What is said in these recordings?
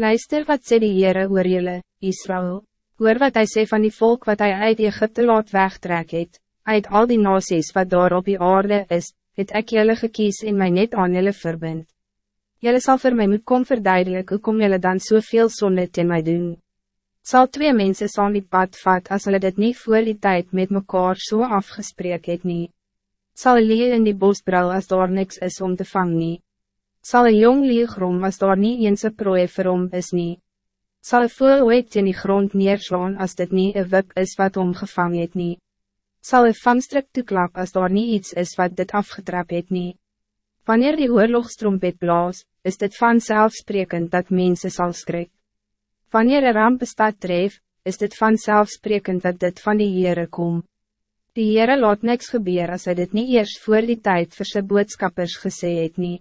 Luister wat sê die Heere oor julle, Israël. Hoor wat hij sê van die volk wat hij uit Egypte laat wegtrek het. Uit al die nasies wat daar op die aarde is, het ek julle gekies en my net aan julle verbind. Julle sal vir my moet kom verduidelik, hoe kom julle dan soveel sonde teen my doen? Zal twee mensen saam die pad vat as hulle dit niet voor die tijd met mekaar so afgespreek het nie? Sal lee in die bos brul as daar niks is om te vang nie? Zal een jong lee grom as daar nie eens een prooi vir hom is nie? Sal een voel ooit in die grond neerslaan as dit niet een wip is wat omgevang het nie? Sal een vangstrik toeklap as daar niet iets is wat dit afgetrap het nie? Wanneer die oorlogstrompet blaas, is dit vanzelfsprekend dat mensen zal schrik. Wanneer een ramp bestaat tref, is dit vanzelfsprekend dat dit van die Heere kom. Die Heere laat niks gebeuren als hij dit niet eerst voor die tijd voor zijn boodskappers gesê het nie.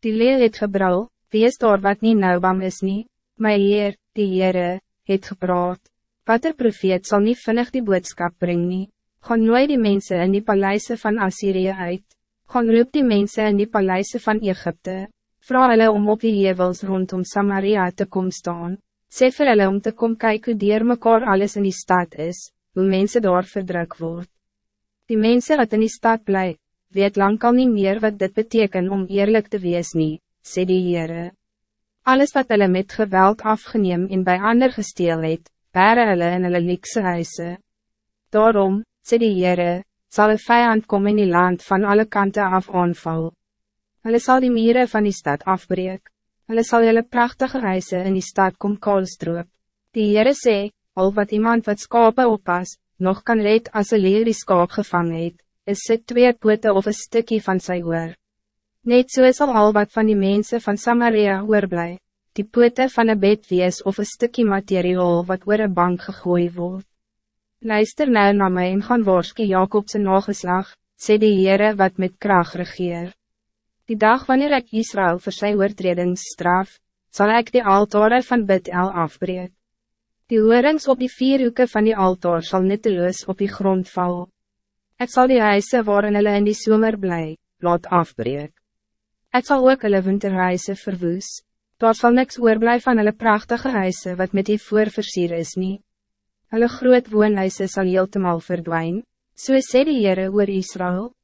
Die leeuw het gebrouw, wie is daar wat niet nou bang is nie? My Heer, die Heere, het gepraat. Wat er profeet zal niet vinnig die boodskap brengen. nie. Gaan nooit die mensen in die paleise van Assyrië uit. Gaan roep die mensen in die paleise van Egypte. Vraag hulle om op die hevels rondom Samaria te kom staan. Sê vir hulle om te kom kyk hoe dier mekaar alles in die stad is, hoe mensen daar verdruk word. Die mensen wat in die stad bly, weet lang al niet meer wat dit betekent om eerlijk te wees nie, sê die Heere. Alles wat hulle met geweld afgeneem en bij ander gesteel het, bere hulle in hulle liekse huise. Daarom, sê die Heere, sal een vijand kom in die land van alle kanten af aanval. Hulle sal die mieren van die stad afbreek. Hulle sal julle prachtige reise in die stad kom kaalstroop. Die Heere sê, al wat iemand wat skape oppas, nog kan red as een leer die skaap gevang het, is sit twee pote of een stukje van sy oor. Net so is al wat van die mensen van Samaria oorblij, die pote van een bed wees of een stukje materiaal wat oor een bank gegooid wordt. Luister nou na my en gaan waarske Jacobse nageslag, sê die Heere wat met kracht regeer. Die dag wanneer ik Israël voor zijn oortredings straf, zal ik de altare van Bethel afbreek. Die oorings op die vier hoeken van die altaar zal nutteloos op die grond vallen. Ik zal die huise waarin hulle in die zomer blij, laat afbreek. Ik zal ook hulle winterhuise verwoes. Daar zal niks oorblij van hulle prachtige huise wat met die voorversier is nie. Hulle groot woonhuise sal heeltemal verdwijn, so sê die Heere oor Israël.